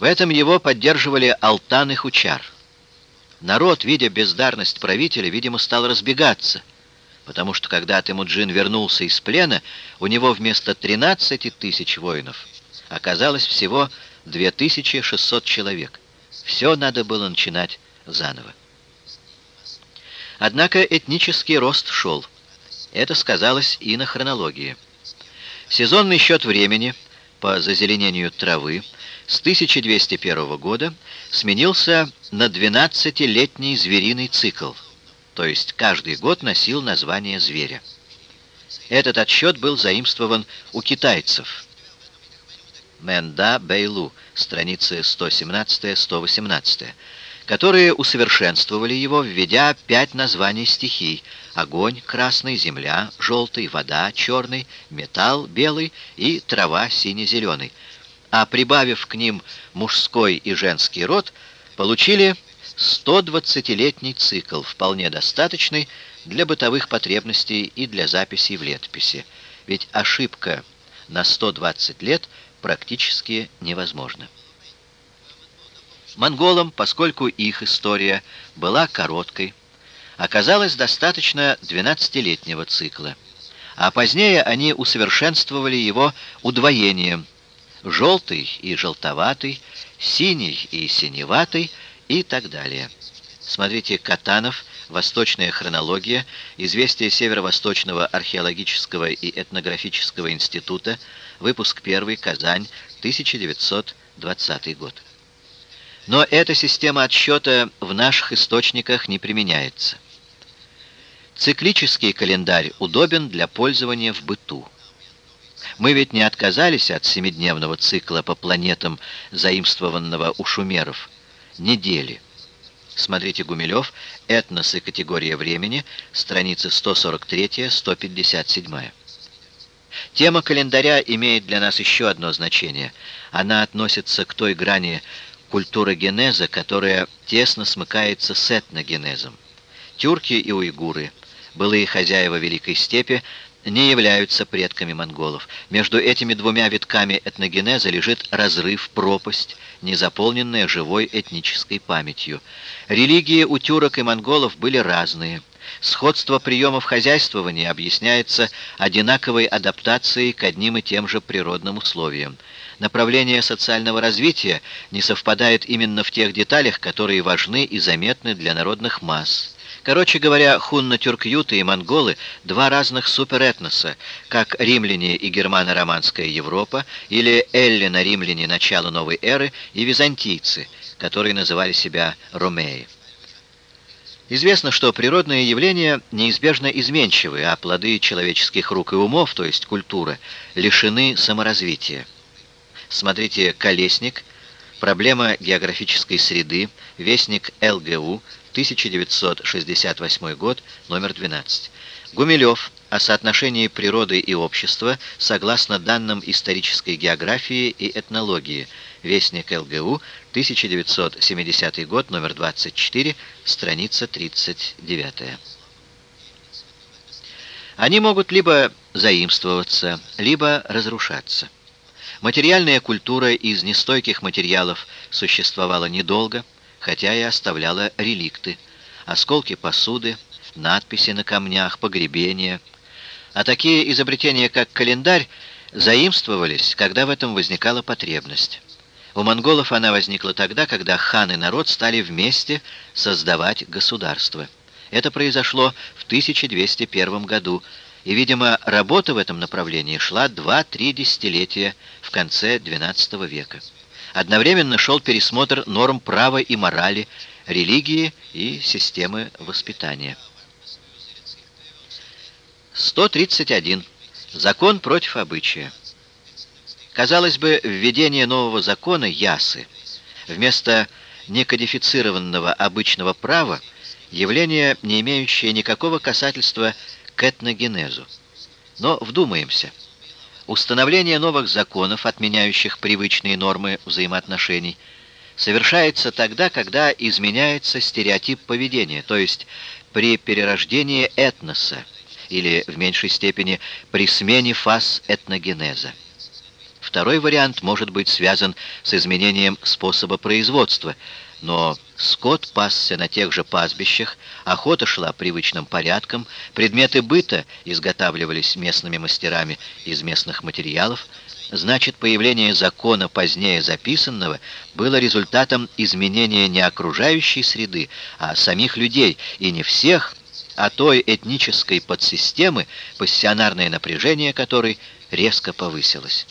В этом его поддерживали Алтан и Хучар. Народ, видя бездарность правителя, видимо, стал разбегаться, потому что когда Темуджин вернулся из плена, у него вместо 13 тысяч воинов оказалось всего 2600 человек. Все надо было начинать заново. Однако этнический рост шел. Это сказалось и на хронологии. Сезонный счет времени по зазеленению травы с 1201 года сменился на 12-летний звериный цикл, то есть каждый год носил название зверя. Этот отсчет был заимствован у китайцев. Мэнда Бэйлу, страницы 117-118, которые усовершенствовали его, введя пять названий стихий — огонь, красный, земля, желтый, вода, черный, металл, белый и трава, сине-зеленый — а прибавив к ним мужской и женский род, получили 120-летний цикл, вполне достаточный для бытовых потребностей и для записей в летописи. Ведь ошибка на 120 лет практически невозможна. Монголам, поскольку их история была короткой, оказалось достаточно 12-летнего цикла, а позднее они усовершенствовали его удвоением – желтый и желтоватый, синий и синеватый и так далее. Смотрите Катанов, «Восточная хронология», «Известие Северо-Восточного археологического и этнографического института», выпуск 1, Казань, 1920 год. Но эта система отсчета в наших источниках не применяется. Циклический календарь удобен для пользования в быту. Мы ведь не отказались от семидневного цикла по планетам, заимствованного у шумеров. Недели. Смотрите Гумилев, «Этнос и категория времени», страницы 143-157. Тема календаря имеет для нас еще одно значение. Она относится к той грани культуры генеза, которая тесно смыкается с этногенезом. Тюрки и уйгуры, былые хозяева Великой Степи, не являются предками монголов. Между этими двумя витками этногенеза лежит разрыв, пропасть, не заполненная живой этнической памятью. Религии у тюрок и монголов были разные. Сходство приемов хозяйствования объясняется одинаковой адаптацией к одним и тем же природным условиям. Направление социального развития не совпадает именно в тех деталях, которые важны и заметны для народных масс. Короче говоря, хунно-тюркюты и монголы — два разных суперэтноса, как римляне и германо-романская Европа, или эллино-римляне начала новой эры и византийцы, которые называли себя ромеи. Известно, что природные явления неизбежно изменчивы, а плоды человеческих рук и умов, то есть культура, лишены саморазвития. Смотрите «Колесник», «Проблема географической среды», «Вестник ЛГУ», 1968 год, номер 12. Гумилев о соотношении природы и общества согласно данным исторической географии и этнологии. Вестник ЛГУ, 1970 год, номер 24, страница 39. Они могут либо заимствоваться, либо разрушаться. Материальная культура из нестойких материалов существовала недолго – хотя и оставляла реликты, осколки посуды, надписи на камнях, погребения. А такие изобретения, как календарь, заимствовались, когда в этом возникала потребность. У монголов она возникла тогда, когда хан и народ стали вместе создавать государство. Это произошло в 1201 году, и, видимо, работа в этом направлении шла 2-3 десятилетия в конце XII века. Одновременно шел пересмотр норм права и морали, религии и системы воспитания. 131. Закон против обычая. Казалось бы, введение нового закона Ясы вместо некодифицированного обычного права явление, не имеющее никакого касательства к этногенезу. Но вдумаемся – Установление новых законов, отменяющих привычные нормы взаимоотношений, совершается тогда, когда изменяется стереотип поведения, то есть при перерождении этноса или, в меньшей степени, при смене фаз этногенеза. Второй вариант может быть связан с изменением способа производства, но скот пасся на тех же пастбищах, охота шла привычным порядком, предметы быта изготавливались местными мастерами из местных материалов, значит, появление закона позднее записанного было результатом изменения не окружающей среды, а самих людей, и не всех, а той этнической подсистемы, пассионарное напряжение которой резко повысилось.